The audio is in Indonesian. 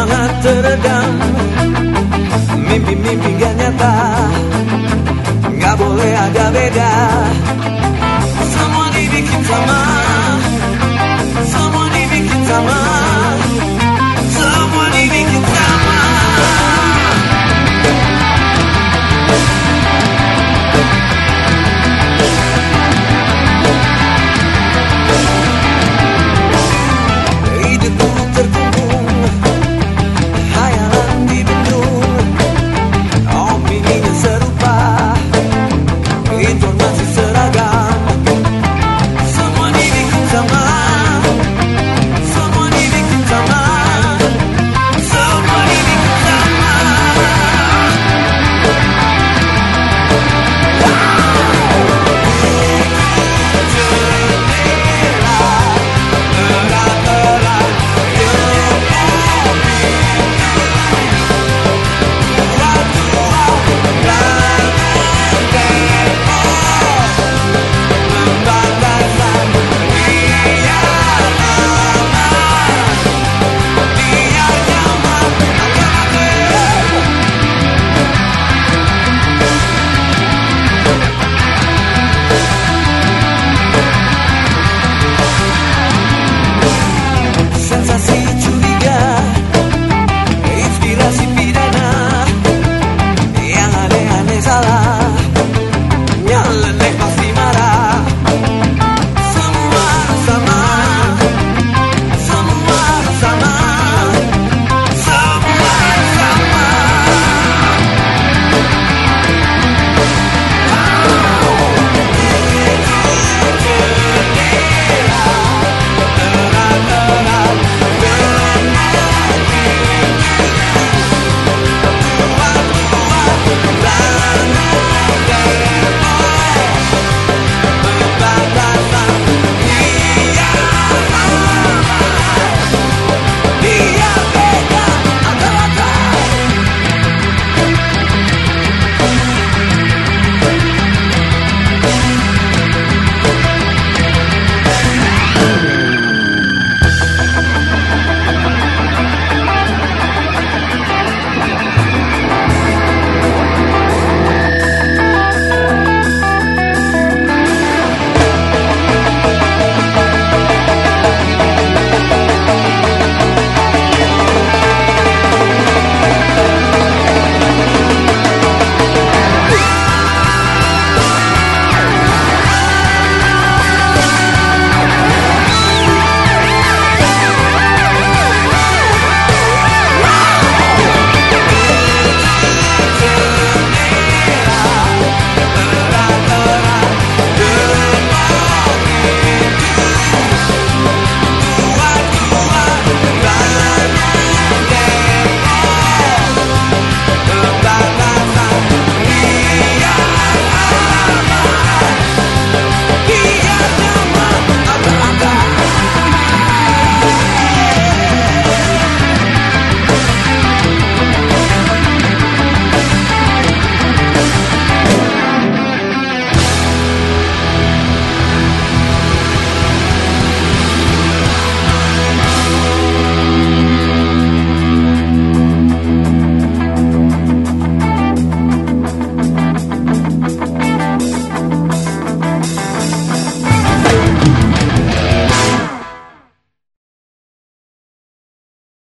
semangat teredam. Mimpi-mimpi gak nyata Gak boleh ada beda.